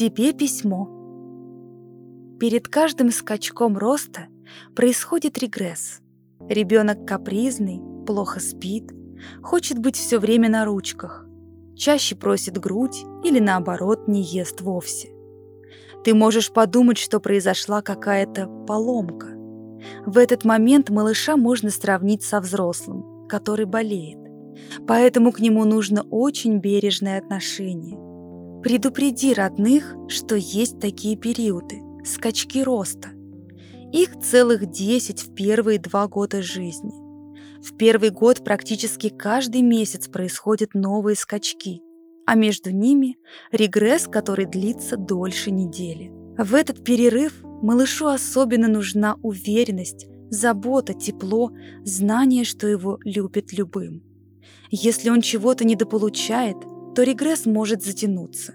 Тебе письмо. Перед каждым скачком роста происходит регресс. Ребенок капризный, плохо спит, хочет быть все время на ручках, чаще просит грудь или наоборот не ест вовсе. Ты можешь подумать, что произошла какая-то поломка. В этот момент малыша можно сравнить со взрослым, который болеет. Поэтому к нему нужно очень бережное отношение. Предупреди родных, что есть такие периоды, скачки роста. Их целых 10 в первые два года жизни. В первый год практически каждый месяц происходят новые скачки, а между ними регресс, который длится дольше недели. В этот перерыв малышу особенно нужна уверенность, забота, тепло, знание, что его любят любым. Если он чего-то недополучает, то регресс может затянуться.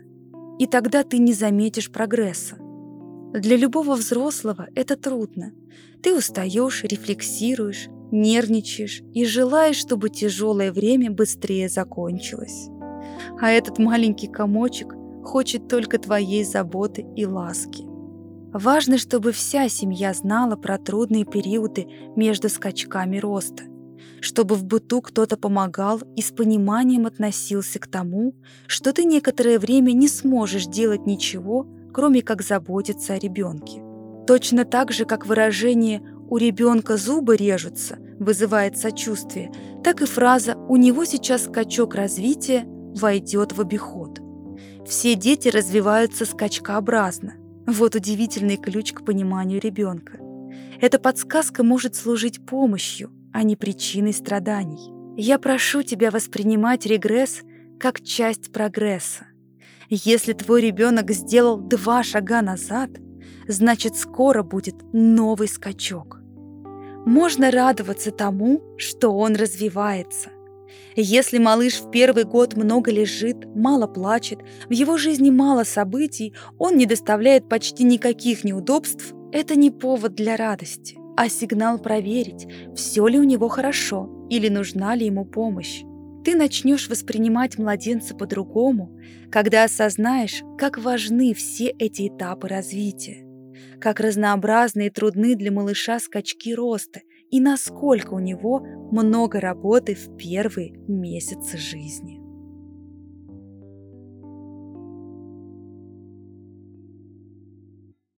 И тогда ты не заметишь прогресса. Для любого взрослого это трудно. Ты устаешь, рефлексируешь, нервничаешь и желаешь, чтобы тяжелое время быстрее закончилось. А этот маленький комочек хочет только твоей заботы и ласки. Важно, чтобы вся семья знала про трудные периоды между скачками роста чтобы в быту кто-то помогал и с пониманием относился к тому, что ты некоторое время не сможешь делать ничего, кроме как заботиться о ребенке. Точно так же, как выражение «у ребенка зубы режутся» вызывает сочувствие, так и фраза «у него сейчас скачок развития» войдет в обиход. Все дети развиваются скачкообразно. Вот удивительный ключ к пониманию ребенка. Эта подсказка может служить помощью, а не причиной страданий. Я прошу тебя воспринимать регресс как часть прогресса. Если твой ребенок сделал два шага назад, значит скоро будет новый скачок. Можно радоваться тому, что он развивается. Если малыш в первый год много лежит, мало плачет, в его жизни мало событий, он не доставляет почти никаких неудобств, это не повод для радости а сигнал проверить, все ли у него хорошо или нужна ли ему помощь. Ты начнешь воспринимать младенца по-другому, когда осознаешь, как важны все эти этапы развития, как разнообразны и трудны для малыша скачки роста и насколько у него много работы в первые месяцы жизни.